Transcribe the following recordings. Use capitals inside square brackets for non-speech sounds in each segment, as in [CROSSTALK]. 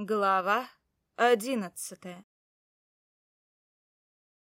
Глава одиннадцатая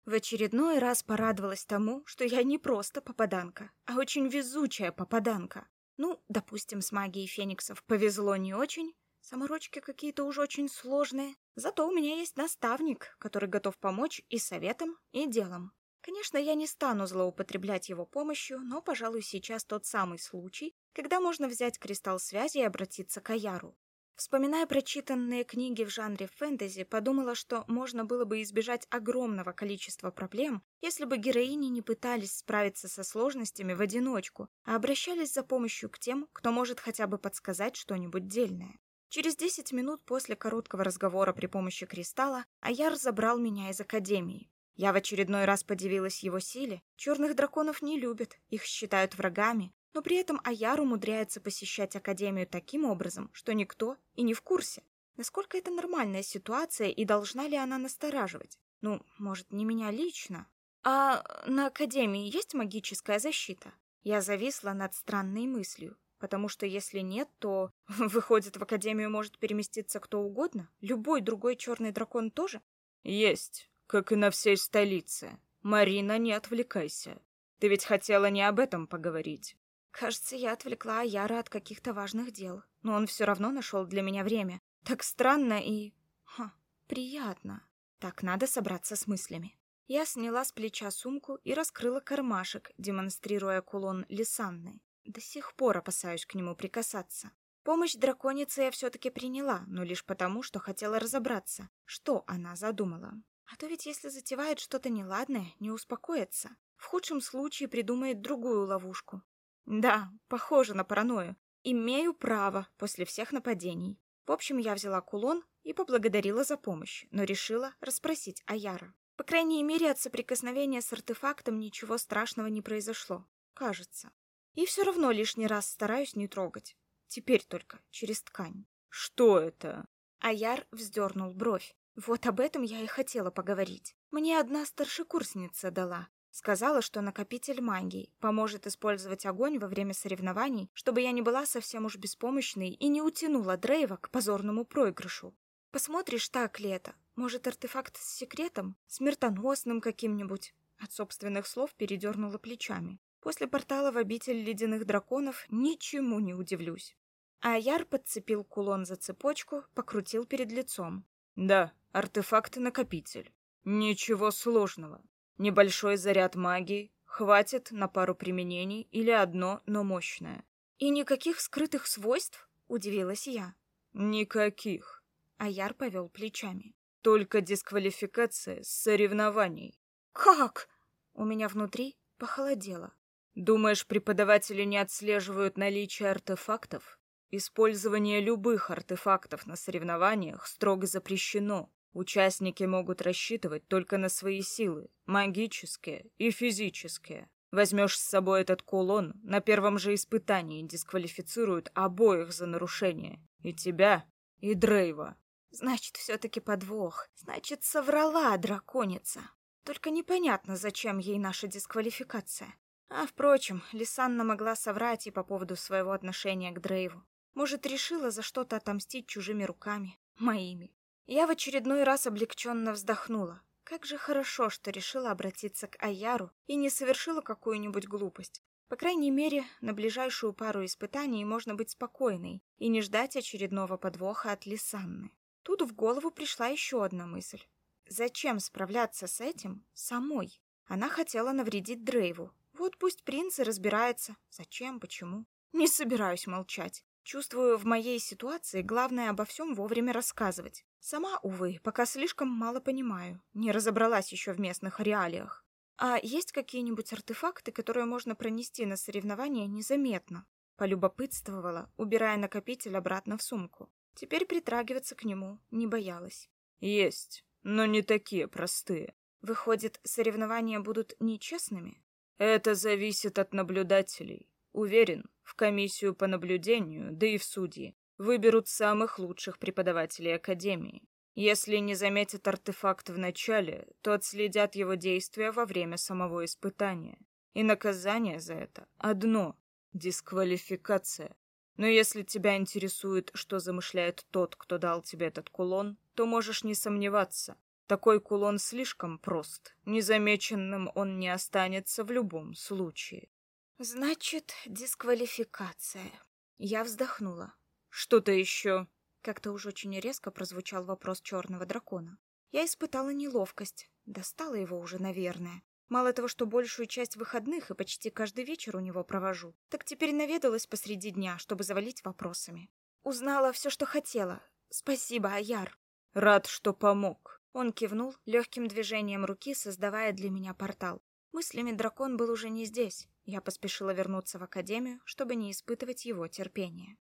В очередной раз порадовалась тому, что я не просто попаданка, а очень везучая попаданка. Ну, допустим, с магией фениксов повезло не очень, саморочки какие-то уж очень сложные, зато у меня есть наставник, который готов помочь и советом, и делом. Конечно, я не стану злоупотреблять его помощью, но, пожалуй, сейчас тот самый случай, когда можно взять кристалл связи и обратиться к Аяру. Вспоминая прочитанные книги в жанре фэнтези, подумала, что можно было бы избежать огромного количества проблем, если бы героини не пытались справиться со сложностями в одиночку, а обращались за помощью к тем, кто может хотя бы подсказать что-нибудь дельное. Через 10 минут после короткого разговора при помощи кристалла Аяр забрал меня из академии. Я в очередной раз подивилась его силе. Черных драконов не любят, их считают врагами, но при этом Аяр умудряется посещать Академию таким образом, что никто и не в курсе. Насколько это нормальная ситуация и должна ли она настораживать? Ну, может, не меня лично. А на Академии есть магическая защита? Я зависла над странной мыслью, потому что если нет, то, [LAUGHS] выходит, в Академию может переместиться кто угодно? Любой другой черный дракон тоже? Есть, как и на всей столице. Марина, не отвлекайся. Ты ведь хотела не об этом поговорить. Кажется, я отвлекла Аяра от каких-то важных дел, но он все равно нашел для меня время. Так странно и... Ха, приятно. Так, надо собраться с мыслями. Я сняла с плеча сумку и раскрыла кармашек, демонстрируя кулон Лисанны. До сих пор опасаюсь к нему прикасаться. Помощь драконицы я все-таки приняла, но лишь потому, что хотела разобраться, что она задумала. А то ведь если затевает что-то неладное, не успокоится. В худшем случае придумает другую ловушку. Да, похоже на паранойю. Имею право после всех нападений. В общем, я взяла кулон и поблагодарила за помощь, но решила расспросить Аяра. По крайней мере, от соприкосновения с артефактом ничего страшного не произошло. Кажется. И все равно лишний раз стараюсь не трогать. Теперь только через ткань. Что это? Аяр вздернул бровь. Вот об этом я и хотела поговорить. Мне одна старшекурсница дала. Сказала, что накопитель магии поможет использовать огонь во время соревнований, чтобы я не была совсем уж беспомощной и не утянула Дрейва к позорному проигрышу. Посмотришь, так ли это? Может, артефакт с секретом? Смертоносным каким-нибудь? От собственных слов передернула плечами. После портала в обитель ледяных драконов ничему не удивлюсь. Аяр подцепил кулон за цепочку, покрутил перед лицом. Да, артефакт-накопитель. Ничего сложного. Небольшой заряд магии хватит на пару применений или одно, но мощное. И никаких скрытых свойств? Удивилась я. Никаких. Аяр повел плечами. Только дисквалификация с соревнований. Как? У меня внутри похолодело. Думаешь, преподаватели не отслеживают наличие артефактов? Использование любых артефактов на соревнованиях строго запрещено. Участники могут рассчитывать только на свои силы, магические и физические. Возьмешь с собой этот кулон, на первом же испытании дисквалифицируют обоих за нарушение. И тебя, и Дрейва. Значит, все-таки подвох. Значит, соврала драконица. Только непонятно, зачем ей наша дисквалификация. А, впрочем, Лисанна могла соврать и по поводу своего отношения к Дрейву. Может, решила за что-то отомстить чужими руками, моими. Я в очередной раз облегченно вздохнула. Как же хорошо, что решила обратиться к Аяру и не совершила какую-нибудь глупость. По крайней мере, на ближайшую пару испытаний можно быть спокойной и не ждать очередного подвоха от Лисанны. Тут в голову пришла еще одна мысль. Зачем справляться с этим самой? Она хотела навредить Дрейву. Вот пусть принц и разбирается. Зачем, почему? Не собираюсь молчать. Чувствую, в моей ситуации главное обо всем вовремя рассказывать. Сама, увы, пока слишком мало понимаю, не разобралась еще в местных реалиях. А есть какие-нибудь артефакты, которые можно пронести на соревнования незаметно? Полюбопытствовала, убирая накопитель обратно в сумку. Теперь притрагиваться к нему не боялась. Есть, но не такие простые. Выходит, соревнования будут нечестными? Это зависит от наблюдателей. Уверен, в комиссию по наблюдению, да и в судьи, выберут самых лучших преподавателей Академии. Если не заметят артефакт в начале, то отследят его действия во время самого испытания. И наказание за это одно — дисквалификация. Но если тебя интересует, что замышляет тот, кто дал тебе этот кулон, то можешь не сомневаться. Такой кулон слишком прост. Незамеченным он не останется в любом случае. Значит, дисквалификация. Я вздохнула. Что-то еще? Как-то уж очень резко прозвучал вопрос черного дракона. Я испытала неловкость. Достала его уже, наверное. Мало того, что большую часть выходных и почти каждый вечер у него провожу, так теперь наведалась посреди дня, чтобы завалить вопросами. Узнала все, что хотела. Спасибо, Аяр. Рад, что помог. Он кивнул легким движением руки, создавая для меня портал. Мыслями дракон был уже не здесь. Я поспешила вернуться в академию, чтобы не испытывать его терпения.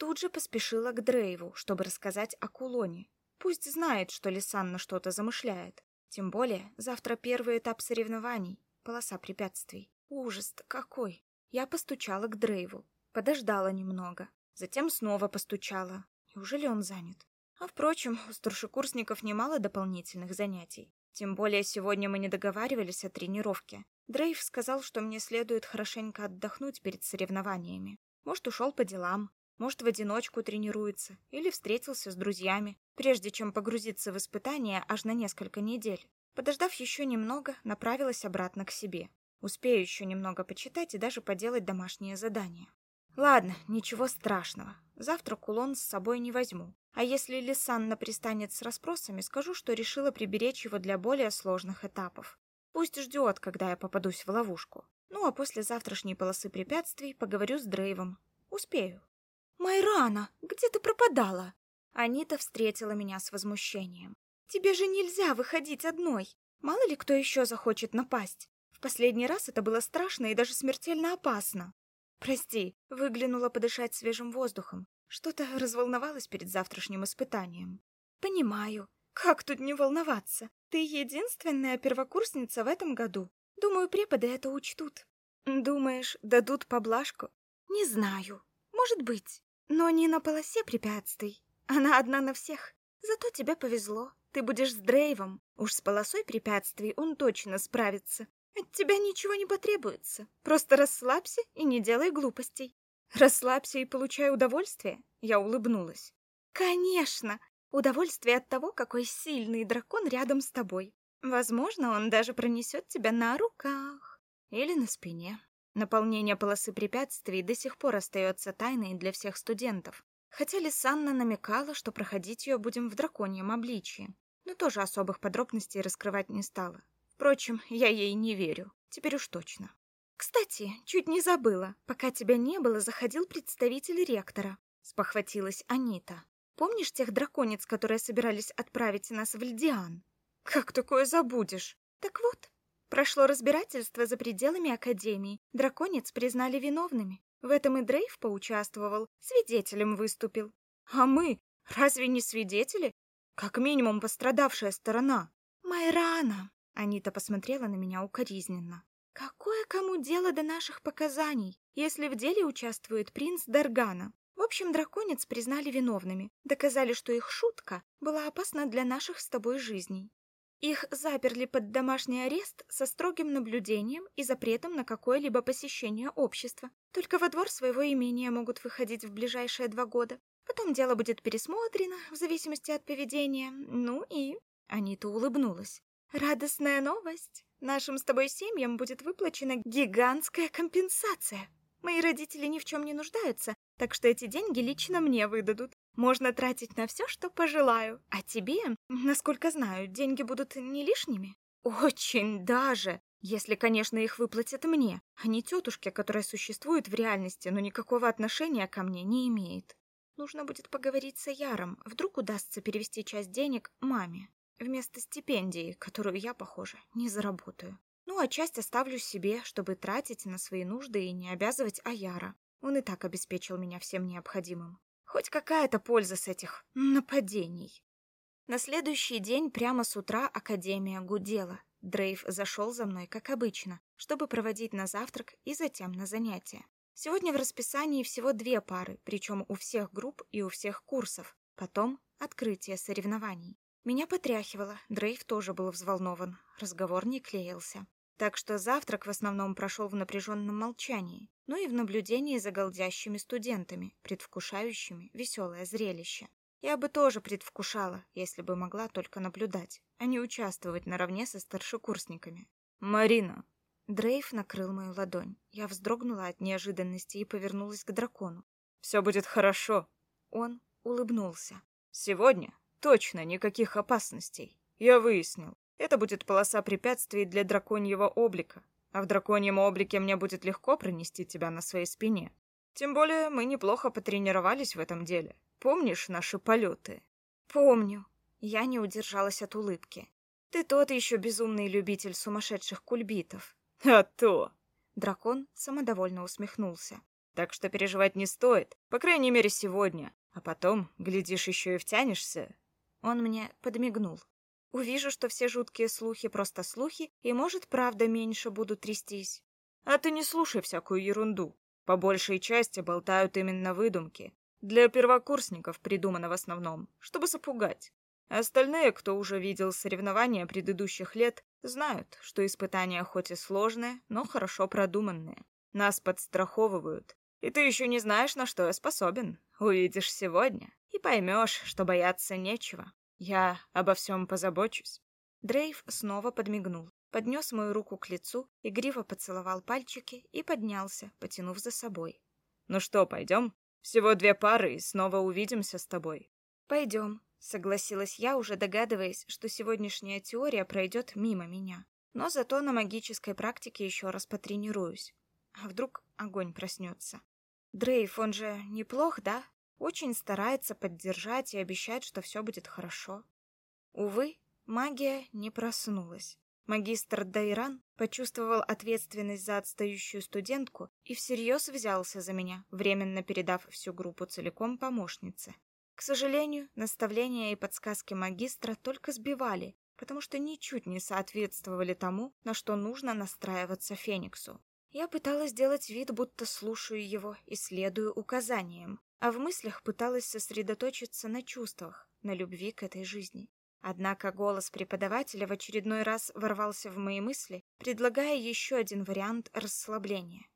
Тут же поспешила к Дрейву, чтобы рассказать о кулоне. Пусть знает, что Лисанна что-то замышляет. Тем более, завтра первый этап соревнований. Полоса препятствий. Ужас-то какой! Я постучала к Дрейву. Подождала немного. Затем снова постучала. Неужели он занят? А впрочем, у старшекурсников немало дополнительных занятий. Тем более сегодня мы не договаривались о тренировке. Дрейв сказал, что мне следует хорошенько отдохнуть перед соревнованиями. Может, ушел по делам, может, в одиночку тренируется или встретился с друзьями, прежде чем погрузиться в испытания аж на несколько недель. Подождав еще немного, направилась обратно к себе. Успею еще немного почитать и даже поделать домашние задания. Ладно, ничего страшного. Завтра кулон с собой не возьму. А если Лисанна пристанет с расспросами, скажу, что решила приберечь его для более сложных этапов. Пусть ждет, когда я попадусь в ловушку. Ну а после завтрашней полосы препятствий поговорю с Дрейвом. Успею. «Майрана, где ты пропадала?» Анита встретила меня с возмущением. «Тебе же нельзя выходить одной. Мало ли кто еще захочет напасть. В последний раз это было страшно и даже смертельно опасно. Прости, выглянула подышать свежим воздухом. Что-то разволновалась перед завтрашним испытанием. Понимаю. Как тут не волноваться? Ты единственная первокурсница в этом году. Думаю, преподы это учтут. Думаешь, дадут поблажку? Не знаю. Может быть. Но не на полосе препятствий. Она одна на всех. Зато тебе повезло. Ты будешь с Дрейвом. Уж с полосой препятствий он точно справится. От тебя ничего не потребуется. Просто расслабься и не делай глупостей. Расслабься и получай удовольствие. Я улыбнулась. Конечно, удовольствие от того, какой сильный дракон рядом с тобой. Возможно, он даже пронесет тебя на руках или на спине. Наполнение полосы препятствий до сих пор остается тайной для всех студентов. Хотя Лисанна намекала, что проходить ее будем в драконьем обличии, но тоже особых подробностей раскрывать не стала. Впрочем, я ей не верю, теперь уж точно. Кстати, чуть не забыла, пока тебя не было, заходил представитель ректора, спохватилась Анита. Помнишь тех драконец, которые собирались отправить нас в Льдиан? Как такое забудешь? Так вот, Прошло разбирательство за пределами Академии. Драконец признали виновными. В этом и Дрейв поучаствовал, свидетелем выступил. А мы разве не свидетели? Как минимум пострадавшая сторона. Майрана. Анита посмотрела на меня укоризненно. Какое кому дело до наших показаний, если в деле участвует принц Даргана? В общем, драконец признали виновными, доказали, что их шутка была опасна для наших с тобой жизней. Их заперли под домашний арест со строгим наблюдением и запретом на какое-либо посещение общества. Только во двор своего имения могут выходить в ближайшие два года. Потом дело будет пересмотрено в зависимости от поведения. Ну и... Анита улыбнулась. Радостная новость. Нашим с тобой семьям будет выплачена гигантская компенсация. Мои родители ни в чем не нуждаются, так что эти деньги лично мне выдадут. Можно тратить на все, что пожелаю. А тебе, насколько знаю, деньги будут не лишними? Очень даже. Если, конечно, их выплатят мне, а не тетушке, которая существует в реальности, но никакого отношения ко мне не имеет. Нужно будет поговорить с Яром. Вдруг удастся перевести часть денег маме. Вместо стипендии, которую я, похоже, не заработаю. Ну, а часть оставлю себе, чтобы тратить на свои нужды и не обязывать Аяра. Он и так обеспечил меня всем необходимым. Хоть какая-то польза с этих нападений. На следующий день прямо с утра Академия гудела. Дрейв зашел за мной, как обычно, чтобы проводить на завтрак и затем на занятия. Сегодня в расписании всего две пары, причем у всех групп и у всех курсов. Потом открытие соревнований. Меня потряхивало, Дрейв тоже был взволнован. Разговор не клеился. Так что завтрак в основном прошел в напряженном молчании, ну и в наблюдении за голдящими студентами, предвкушающими веселое зрелище. Я бы тоже предвкушала, если бы могла только наблюдать, а не участвовать наравне со старшекурсниками. «Марина!» Дрейв накрыл мою ладонь. Я вздрогнула от неожиданности и повернулась к дракону. «Все будет хорошо!» Он улыбнулся. «Сегодня точно никаких опасностей. Я выяснил. Это будет полоса препятствий для драконьего облика. А в драконьем облике мне будет легко пронести тебя на своей спине. Тем более мы неплохо потренировались в этом деле. Помнишь наши полеты? Помню. Я не удержалась от улыбки. Ты тот еще безумный любитель сумасшедших кульбитов. А то! Дракон самодовольно усмехнулся. Так что переживать не стоит, по крайней мере сегодня. А потом, глядишь, еще и втянешься. Он мне подмигнул. Увижу, что все жуткие слухи просто слухи, и, может, правда меньше будут трястись. А ты не слушай всякую ерунду. По большей части болтают именно выдумки. Для первокурсников придумано в основном, чтобы запугать. Остальные, кто уже видел соревнования предыдущих лет, знают, что испытания хоть и сложные, но хорошо продуманные. Нас подстраховывают. И ты еще не знаешь, на что я способен. Увидишь сегодня и поймешь, что бояться нечего. Я обо всем позабочусь. Дрейв снова подмигнул, поднес мою руку к лицу, игриво поцеловал пальчики и поднялся, потянув за собой. Ну что, пойдем? Всего две пары, и снова увидимся с тобой. Пойдем, согласилась я, уже догадываясь, что сегодняшняя теория пройдет мимо меня. Но зато на магической практике еще раз потренируюсь. А вдруг огонь проснется? Дрейв, он же неплох, да? Очень старается поддержать и обещать, что все будет хорошо. Увы, магия не проснулась. Магистр Дайран почувствовал ответственность за отстающую студентку и всерьез взялся за меня, временно передав всю группу целиком помощнице. К сожалению, наставления и подсказки магистра только сбивали, потому что ничуть не соответствовали тому, на что нужно настраиваться Фениксу. Я пыталась сделать вид, будто слушаю его и следую указаниям, а в мыслях пыталась сосредоточиться на чувствах, на любви к этой жизни. Однако голос преподавателя в очередной раз ворвался в мои мысли, предлагая еще один вариант расслабления.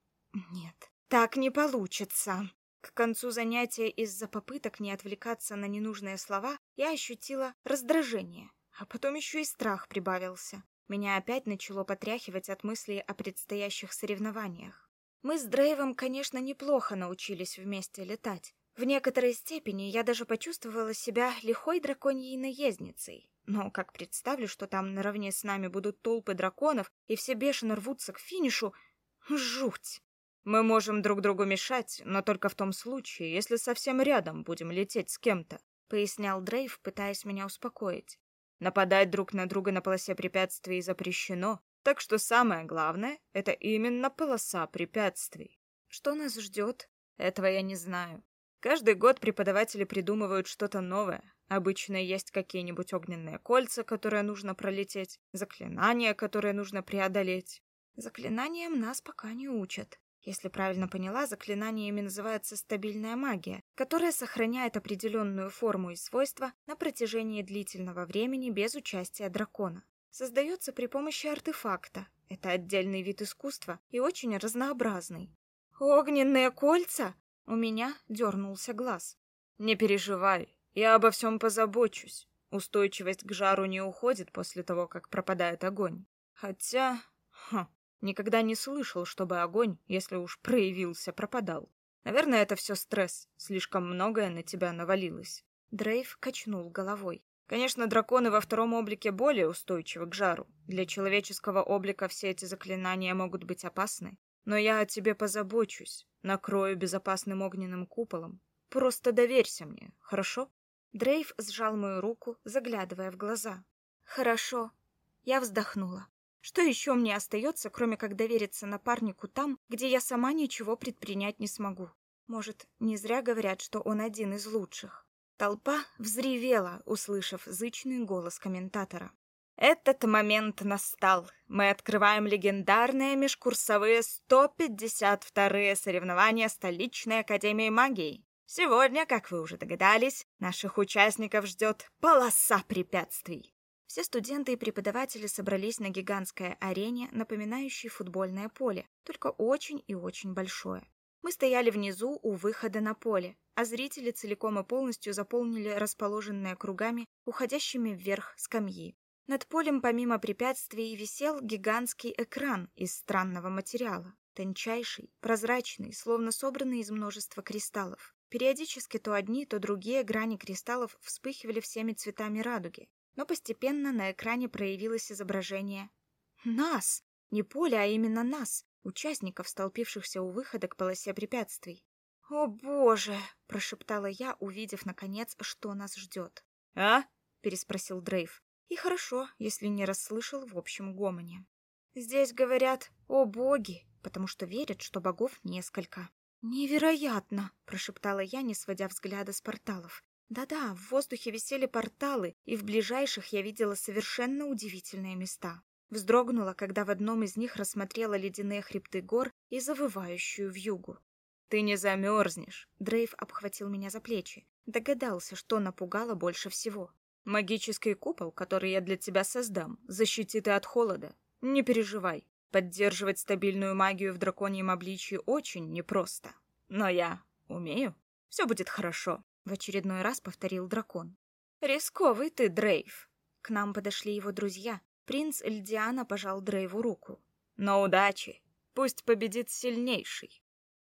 Нет, так не получится. К концу занятия из-за попыток не отвлекаться на ненужные слова я ощутила раздражение, а потом еще и страх прибавился. Меня опять начало потряхивать от мыслей о предстоящих соревнованиях. Мы с Дрейвом, конечно, неплохо научились вместе летать. В некоторой степени я даже почувствовала себя лихой драконьей наездницей. Но как представлю, что там наравне с нами будут толпы драконов, и все бешено рвутся к финишу, жуть. Мы можем друг другу мешать, но только в том случае, если совсем рядом будем лететь с кем-то, пояснял Дрейв, пытаясь меня успокоить. Нападать друг на друга на полосе препятствий запрещено, так что самое главное — это именно полоса препятствий. Что нас ждет? Этого я не знаю. Каждый год преподаватели придумывают что-то новое. Обычно есть какие-нибудь огненные кольца, которые нужно пролететь, заклинания, которые нужно преодолеть. Заклинаниям нас пока не учат. Если правильно поняла, заклинаниями называется стабильная магия, которая сохраняет определенную форму и свойства на протяжении длительного времени без участия дракона создается при помощи артефакта. Это отдельный вид искусства и очень разнообразный. Огненные кольца? У меня дернулся глаз. Не переживай, я обо всем позабочусь. Устойчивость к жару не уходит после того, как пропадает огонь. Хотя, хм, никогда не слышал, чтобы огонь, если уж проявился, пропадал. Наверное, это все стресс. Слишком многое на тебя навалилось. Дрейв качнул головой. Конечно, драконы во втором облике более устойчивы к жару. Для человеческого облика все эти заклинания могут быть опасны. Но я о тебе позабочусь, накрою безопасным огненным куполом. Просто доверься мне, хорошо? Дрейв сжал мою руку, заглядывая в глаза. Хорошо. Я вздохнула. Что еще мне остается, кроме как довериться напарнику там, где я сама ничего предпринять не смогу? Может, не зря говорят, что он один из лучших. Толпа взревела, услышав зычный голос комментатора. Этот момент настал. Мы открываем легендарные межкурсовые 152-е соревнования столичной академии магии. Сегодня, как вы уже догадались, наших участников ждет полоса препятствий. Все студенты и преподаватели собрались на гигантской арене, напоминающей футбольное поле, только очень и очень большое. Мы стояли внизу у выхода на поле, а зрители целиком и полностью заполнили расположенные кругами, уходящими вверх скамьи. Над полем помимо препятствий висел гигантский экран из странного материала, тончайший, прозрачный, словно собранный из множества кристаллов. Периодически то одни, то другие грани кристаллов вспыхивали всеми цветами радуги, но постепенно на экране проявилось изображение нас, не поля, а именно нас, участников, столпившихся у выхода к полосе препятствий. «О, боже!» — прошептала я, увидев, наконец, что нас ждет. «А?» — переспросил Дрейв. И хорошо, если не расслышал в общем гомоне. «Здесь говорят «О, боги!» потому что верят, что богов несколько. «Невероятно!» — прошептала я, не сводя взгляда с порталов. Да-да, в воздухе висели порталы, и в ближайших я видела совершенно удивительные места. Вздрогнула, когда в одном из них рассмотрела ледяные хребты гор и завывающую вьюгу. «Ты не замерзнешь!» Дрейв обхватил меня за плечи. Догадался, что напугало больше всего. «Магический купол, который я для тебя создам, защитит и от холода. Не переживай. Поддерживать стабильную магию в драконьем обличии очень непросто. Но я умею. Все будет хорошо. В очередной раз повторил дракон. «Рисковый ты, Дрейв!» К нам подошли его друзья. Принц Эльдиана пожал Дрейву руку. «Но удачи! Пусть победит сильнейший!»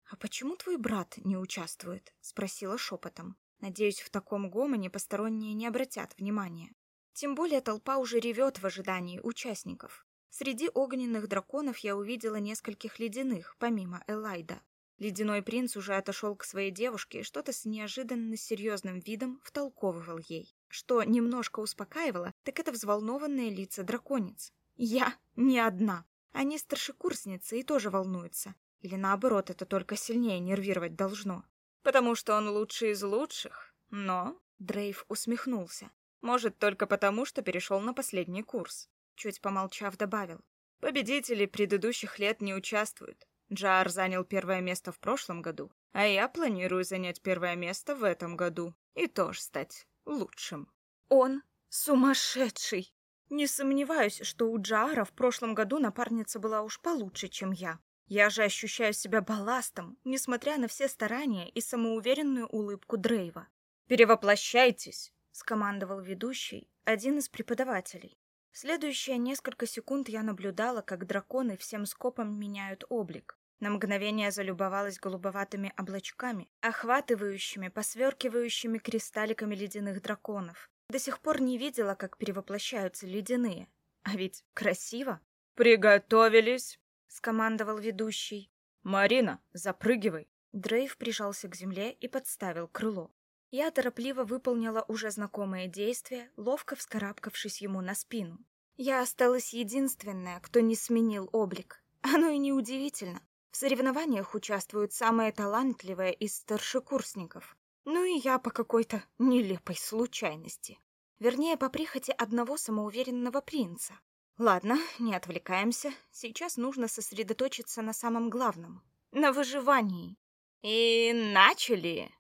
«А почему твой брат не участвует?» — спросила шепотом. Надеюсь, в таком гомоне посторонние не обратят внимания. Тем более толпа уже ревет в ожидании участников. Среди огненных драконов я увидела нескольких ледяных, помимо Элайда. Ледяной принц уже отошел к своей девушке и что-то с неожиданно серьезным видом втолковывал ей. Что немножко успокаивало, так это взволнованные лица драконец. Я не одна. Они старшекурсницы и тоже волнуются. Или наоборот, это только сильнее нервировать должно. Потому что он лучший из лучших. Но... Дрейв усмехнулся. Может, только потому, что перешел на последний курс. Чуть помолчав, добавил. Победители предыдущих лет не участвуют. Джар занял первое место в прошлом году, а я планирую занять первое место в этом году и тоже стать лучшим. Он сумасшедший. Не сомневаюсь, что у Джара в прошлом году напарница была уж получше, чем я. Я же ощущаю себя балластом, несмотря на все старания и самоуверенную улыбку Дрейва. «Перевоплощайтесь!» — скомандовал ведущий, один из преподавателей. Следующие несколько секунд я наблюдала, как драконы всем скопом меняют облик. На мгновение залюбовалась голубоватыми облачками, охватывающими, посверкивающими кристалликами ледяных драконов. До сих пор не видела, как перевоплощаются ледяные. А ведь красиво. «Приготовились!» — скомандовал ведущий. «Марина, запрыгивай!» Дрейв прижался к земле и подставил крыло. Я торопливо выполнила уже знакомые действия, ловко вскарабкавшись ему на спину. Я осталась единственная, кто не сменил облик. Оно и не удивительно. В соревнованиях участвуют самые талантливые из старшекурсников. Ну и я по какой-то нелепой случайности. Вернее, по прихоти одного самоуверенного принца. Ладно, не отвлекаемся. Сейчас нужно сосредоточиться на самом главном. На выживании. И начали,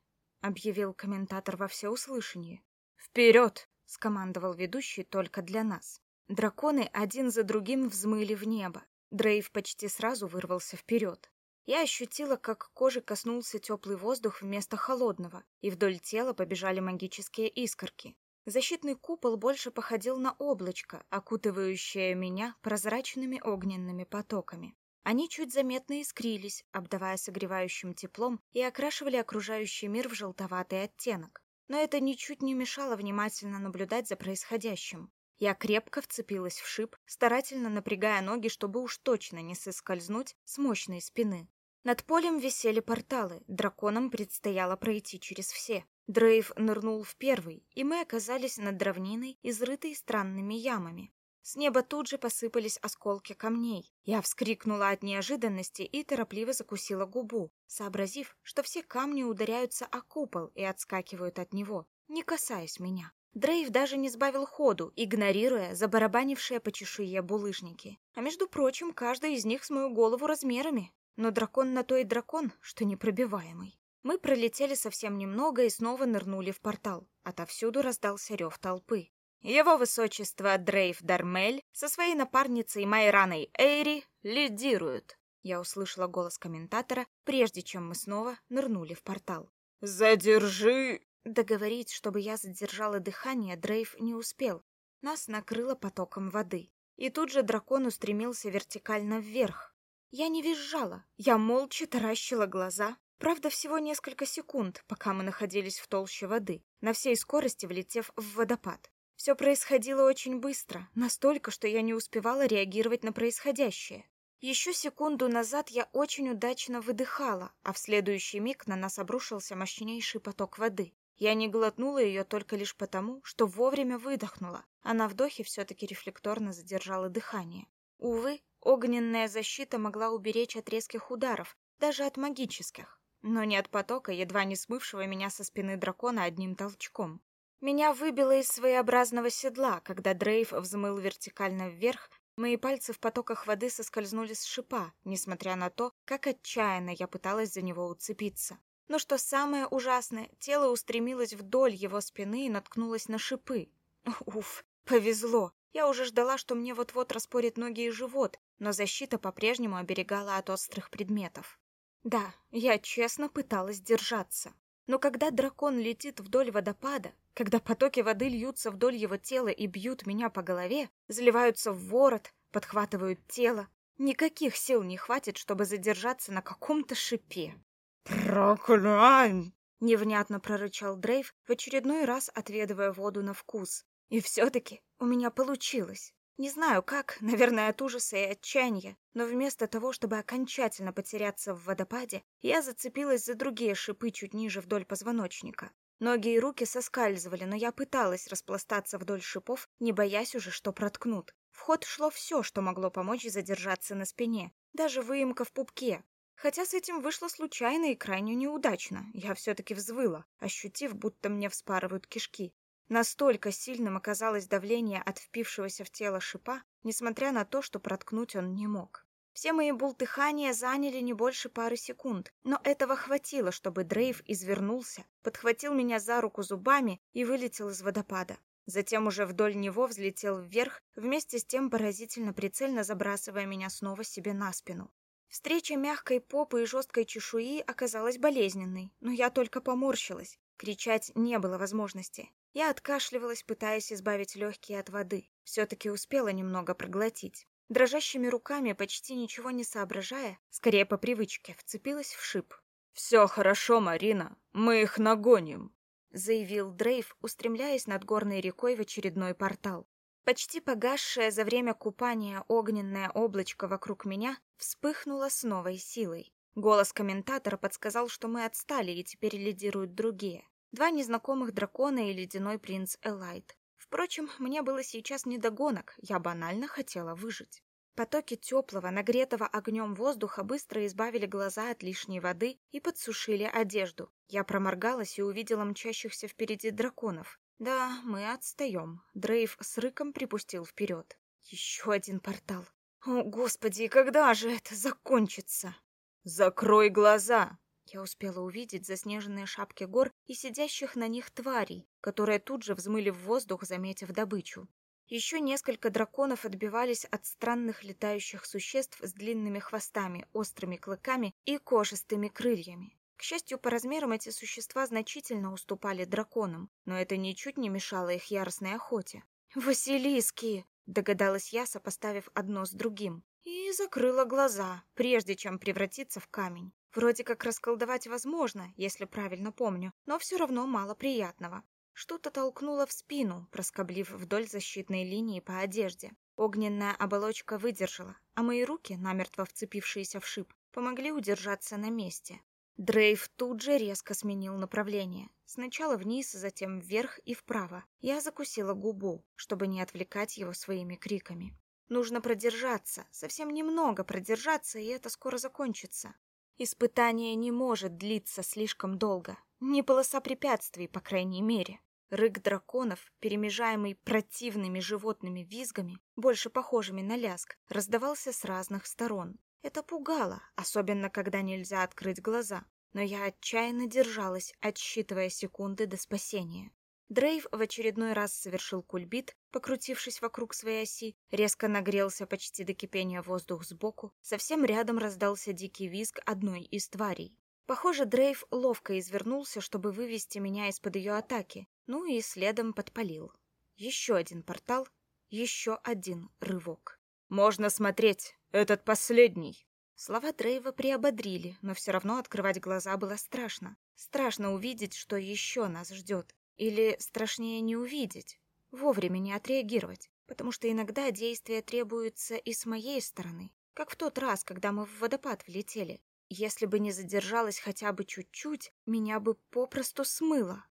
объявил комментатор во всеуслышание. Вперед! скомандовал ведущий только для нас. Драконы один за другим взмыли в небо. Дрейв почти сразу вырвался вперед. Я ощутила, как кожи коснулся теплый воздух вместо холодного, и вдоль тела побежали магические искорки. Защитный купол больше походил на облачко, окутывающее меня прозрачными огненными потоками. Они чуть заметно искрились, обдавая согревающим теплом и окрашивали окружающий мир в желтоватый оттенок. Но это ничуть не мешало внимательно наблюдать за происходящим. Я крепко вцепилась в шип, старательно напрягая ноги, чтобы уж точно не соскользнуть с мощной спины. Над полем висели порталы, драконам предстояло пройти через все. Дрейв нырнул в первый, и мы оказались над равниной, изрытой странными ямами. С неба тут же посыпались осколки камней. Я вскрикнула от неожиданности и торопливо закусила губу, сообразив, что все камни ударяются о купол и отскакивают от него, не касаясь меня. Дрейв даже не сбавил ходу, игнорируя забарабанившие по чешуе булыжники. А между прочим, каждый из них с мою голову размерами. Но дракон на то и дракон, что непробиваемый. Мы пролетели совсем немного и снова нырнули в портал. Отовсюду раздался рев толпы. Его высочество Дрейв Дармель со своей напарницей Майраной Эйри лидируют. Я услышала голос комментатора, прежде чем мы снова нырнули в портал. «Задержи!» Договорить, чтобы я задержала дыхание, Дрейв не успел. Нас накрыло потоком воды. И тут же дракон устремился вертикально вверх. Я не визжала, я молча таращила глаза. Правда, всего несколько секунд, пока мы находились в толще воды, на всей скорости влетев в водопад. Все происходило очень быстро, настолько, что я не успевала реагировать на происходящее. Еще секунду назад я очень удачно выдыхала, а в следующий миг на нас обрушился мощнейший поток воды. Я не глотнула ее только лишь потому, что вовремя выдохнула, а на вдохе все-таки рефлекторно задержала дыхание. Увы, огненная защита могла уберечь от резких ударов, даже от магических, но не от потока, едва не смывшего меня со спины дракона одним толчком. Меня выбило из своеобразного седла, когда Дрейв взмыл вертикально вверх, Мои пальцы в потоках воды соскользнули с шипа, несмотря на то, как отчаянно я пыталась за него уцепиться. Но что самое ужасное, тело устремилось вдоль его спины и наткнулось на шипы. [LAUGHS] Уф, повезло. Я уже ждала, что мне вот-вот распорит ноги и живот, но защита по-прежнему оберегала от острых предметов. Да, я честно пыталась держаться. Но когда дракон летит вдоль водопада, когда потоки воды льются вдоль его тела и бьют меня по голове, заливаются в ворот, подхватывают тело, никаких сил не хватит, чтобы задержаться на каком-то шипе. «Проклянь!» — невнятно прорычал Дрейв, в очередной раз отведывая воду на вкус. И все-таки у меня получилось. Не знаю как, наверное, от ужаса и отчаяния, но вместо того, чтобы окончательно потеряться в водопаде, я зацепилась за другие шипы чуть ниже вдоль позвоночника. Ноги и руки соскальзывали, но я пыталась распластаться вдоль шипов, не боясь уже, что проткнут. В ход шло все, что могло помочь задержаться на спине, даже выемка в пупке. Хотя с этим вышло случайно и крайне неудачно. Я все-таки взвыла, ощутив, будто мне вспарывают кишки. Настолько сильным оказалось давление от впившегося в тело шипа, несмотря на то, что проткнуть он не мог. Все мои бултыхания заняли не больше пары секунд, но этого хватило, чтобы Дрейв извернулся, подхватил меня за руку зубами и вылетел из водопада. Затем уже вдоль него взлетел вверх, вместе с тем поразительно прицельно забрасывая меня снова себе на спину. Встреча мягкой попы и жесткой чешуи оказалась болезненной, но я только поморщилась. Кричать не было возможности. Я откашливалась, пытаясь избавить легкие от воды. Все-таки успела немного проглотить. Дрожащими руками, почти ничего не соображая, скорее по привычке, вцепилась в шип. «Все хорошо, Марина, мы их нагоним», — заявил Дрейв, устремляясь над горной рекой в очередной портал. Почти погасшее за время купания огненное облачко вокруг меня вспыхнуло с новой силой. Голос комментатора подсказал, что мы отстали и теперь лидируют другие. Два незнакомых дракона и ледяной принц Элайт. Впрочем, мне было сейчас не до гонок, я банально хотела выжить. Потоки теплого, нагретого огнем воздуха быстро избавили глаза от лишней воды и подсушили одежду. Я проморгалась и увидела мчащихся впереди драконов. Да, мы отстаем. Дрейв с рыком припустил вперед. Еще один портал. О, господи, когда же это закончится? Закрой глаза, я успела увидеть заснеженные шапки гор и сидящих на них тварей, которые тут же взмыли в воздух, заметив добычу. Еще несколько драконов отбивались от странных летающих существ с длинными хвостами, острыми клыками и кожистыми крыльями. К счастью, по размерам эти существа значительно уступали драконам, но это ничуть не мешало их яростной охоте. «Василиски!» — догадалась я, сопоставив одно с другим, и закрыла глаза, прежде чем превратиться в камень. Вроде как расколдовать возможно, если правильно помню, но все равно мало приятного. Что-то толкнуло в спину, проскоблив вдоль защитной линии по одежде. Огненная оболочка выдержала, а мои руки, намертво вцепившиеся в шип, помогли удержаться на месте. Дрейв тут же резко сменил направление. Сначала вниз, затем вверх и вправо. Я закусила губу, чтобы не отвлекать его своими криками. Нужно продержаться, совсем немного продержаться, и это скоро закончится. Испытание не может длиться слишком долго. Не полоса препятствий, по крайней мере. Рык драконов, перемежаемый противными животными визгами, больше похожими на ляск, раздавался с разных сторон. Это пугало, особенно когда нельзя открыть глаза. Но я отчаянно держалась, отсчитывая секунды до спасения. Дрейв в очередной раз совершил кульбит, покрутившись вокруг своей оси, резко нагрелся почти до кипения воздух сбоку, совсем рядом раздался дикий визг одной из тварей. Похоже, Дрейв ловко извернулся, чтобы вывести меня из-под ее атаки, ну и следом подпалил. Еще один портал, еще один рывок. «Можно смотреть, этот последний!» Слова Дрейва приободрили, но все равно открывать глаза было страшно. Страшно увидеть, что еще нас ждет. Или страшнее не увидеть, вовремя не отреагировать, потому что иногда действия требуются и с моей стороны, как в тот раз, когда мы в водопад влетели. Если бы не задержалась хотя бы чуть-чуть, меня бы попросту смыло.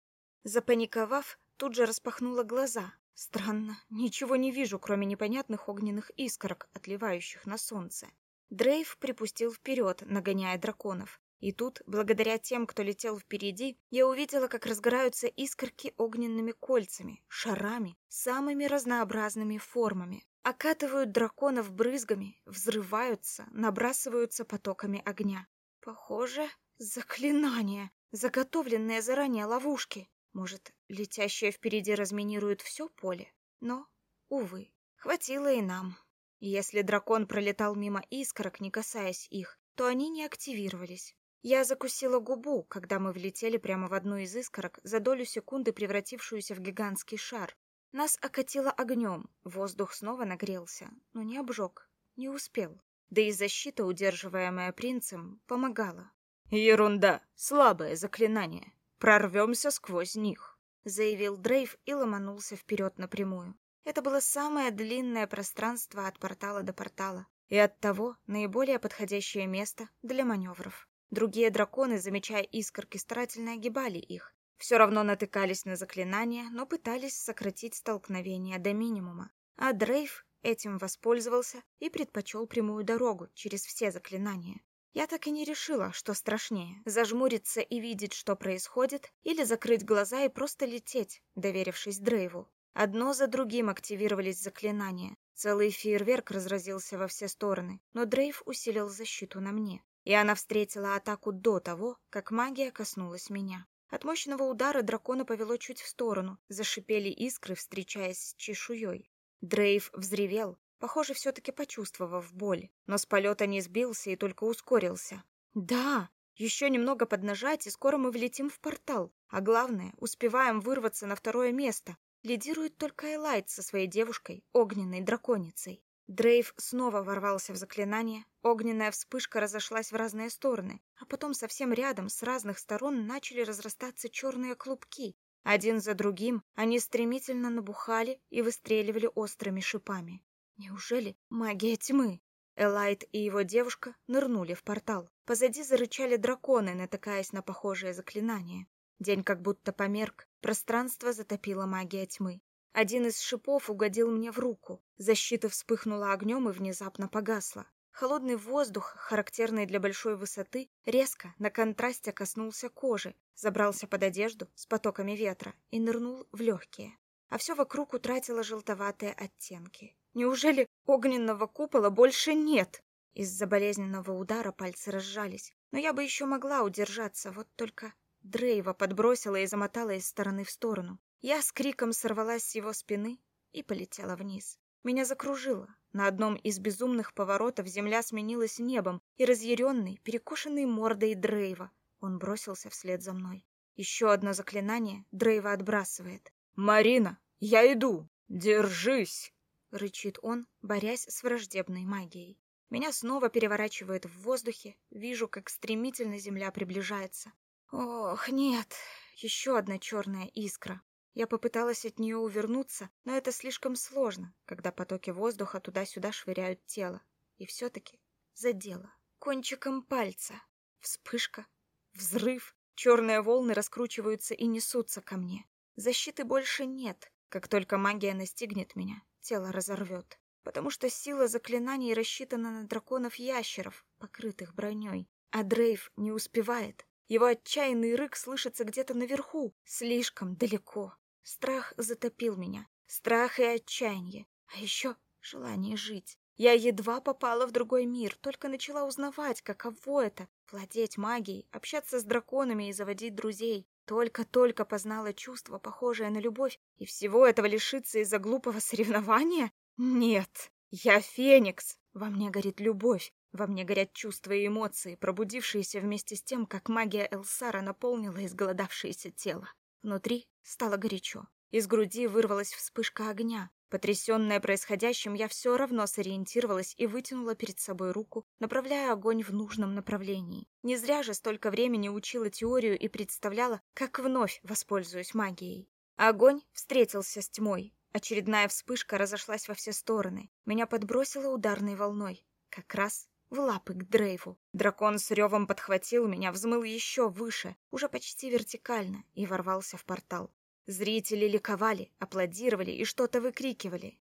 Запаниковав, тут же распахнула глаза. Странно, ничего не вижу, кроме непонятных огненных искорок, отливающих на солнце. Дрейв припустил вперед, нагоняя драконов. И тут, благодаря тем, кто летел впереди, я увидела, как разгораются искорки огненными кольцами, шарами, самыми разнообразными формами. Окатывают драконов брызгами, взрываются, набрасываются потоками огня. Похоже, заклинание, заготовленные заранее ловушки. Может, летящие впереди разминируют все поле? Но, увы, хватило и нам. Если дракон пролетал мимо искорок, не касаясь их, то они не активировались. Я закусила губу, когда мы влетели прямо в одну из искорок, за долю секунды превратившуюся в гигантский шар. Нас окатило огнем, воздух снова нагрелся, но не обжег, не успел. Да и защита, удерживаемая принцем, помогала. «Ерунда, слабое заклинание. Прорвемся сквозь них», — заявил Дрейв и ломанулся вперед напрямую. Это было самое длинное пространство от портала до портала, и оттого наиболее подходящее место для маневров. Другие драконы, замечая искорки, старательно огибали их. Все равно натыкались на заклинания, но пытались сократить столкновение до минимума. А Дрейв этим воспользовался и предпочел прямую дорогу через все заклинания. Я так и не решила, что страшнее — зажмуриться и видеть, что происходит, или закрыть глаза и просто лететь, доверившись Дрейву. Одно за другим активировались заклинания. Целый фейерверк разразился во все стороны, но Дрейв усилил защиту на мне и она встретила атаку до того, как магия коснулась меня. От мощного удара дракона повело чуть в сторону, зашипели искры, встречаясь с чешуей. Дрейв взревел, похоже, все-таки почувствовав боль, но с полета не сбился и только ускорился. «Да, еще немного поднажать, и скоро мы влетим в портал, а главное, успеваем вырваться на второе место. Лидирует только Элайт со своей девушкой, огненной драконицей. Дрейв снова ворвался в заклинание, огненная вспышка разошлась в разные стороны, а потом совсем рядом с разных сторон начали разрастаться черные клубки. Один за другим они стремительно набухали и выстреливали острыми шипами. Неужели магия тьмы? Элайт и его девушка нырнули в портал. Позади зарычали драконы, натыкаясь на похожее заклинание. День как будто померк, пространство затопило магия тьмы. Один из шипов угодил мне в руку. Защита вспыхнула огнем и внезапно погасла. Холодный воздух, характерный для большой высоты, резко, на контрасте коснулся кожи, забрался под одежду с потоками ветра и нырнул в легкие. А все вокруг утратило желтоватые оттенки. Неужели огненного купола больше нет? Из-за болезненного удара пальцы разжались, но я бы еще могла удержаться, вот только Дрейва подбросила и замотала из стороны в сторону. Я с криком сорвалась с его спины и полетела вниз. Меня закружило. На одном из безумных поворотов земля сменилась небом, и разъяренный, перекошенный мордой Дрейва, он бросился вслед за мной. Еще одно заклинание Дрейва отбрасывает. «Марина, я иду! Держись!» — рычит он, борясь с враждебной магией. Меня снова переворачивает в воздухе, вижу, как стремительно земля приближается. Ох, нет, еще одна черная искра. Я попыталась от нее увернуться, но это слишком сложно, когда потоки воздуха туда-сюда швыряют тело. И все-таки задело. Кончиком пальца. Вспышка. Взрыв. Черные волны раскручиваются и несутся ко мне. Защиты больше нет. Как только магия настигнет меня, тело разорвет. Потому что сила заклинаний рассчитана на драконов-ящеров, покрытых броней. А Дрейв не успевает. Его отчаянный рык слышится где-то наверху, слишком далеко. Страх затопил меня. Страх и отчаяние. А еще желание жить. Я едва попала в другой мир, только начала узнавать, каково это Владеть магией, общаться с драконами и заводить друзей. Только-только познала чувство, похожее на любовь, и всего этого лишиться из-за глупого соревнования? Нет, я Феникс. Во мне горит любовь, во мне горят чувства и эмоции, пробудившиеся вместе с тем, как магия Элсара наполнила изголодавшееся тело. Внутри стало горячо. Из груди вырвалась вспышка огня. Потрясенная происходящим, я все равно сориентировалась и вытянула перед собой руку, направляя огонь в нужном направлении. Не зря же столько времени учила теорию и представляла, как вновь воспользуюсь магией. Огонь встретился с тьмой. Очередная вспышка разошлась во все стороны. Меня подбросило ударной волной. Как раз в лапы к Дрейву. Дракон с ревом подхватил меня, взмыл еще выше, уже почти вертикально, и ворвался в портал. Зрители ликовали, аплодировали и что-то выкрикивали.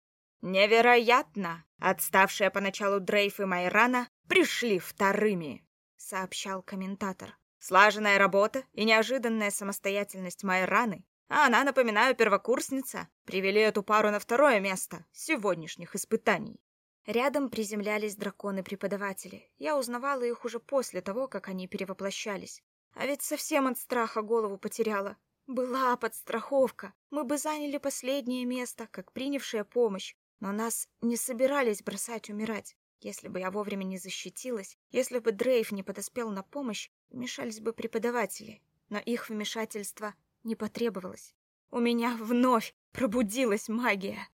«Невероятно! Отставшие поначалу Дрейф и Майрана пришли вторыми!» — сообщал комментатор. «Слаженная работа и неожиданная самостоятельность Майраны, а она, напоминаю, первокурсница, привели эту пару на второе место сегодняшних испытаний. Рядом приземлялись драконы-преподаватели. Я узнавала их уже после того, как они перевоплощались. А ведь совсем от страха голову потеряла. Была подстраховка. Мы бы заняли последнее место, как принявшая помощь. Но нас не собирались бросать умирать. Если бы я вовремя не защитилась, если бы Дрейв не подоспел на помощь, вмешались бы преподаватели. Но их вмешательство не потребовалось. У меня вновь пробудилась магия.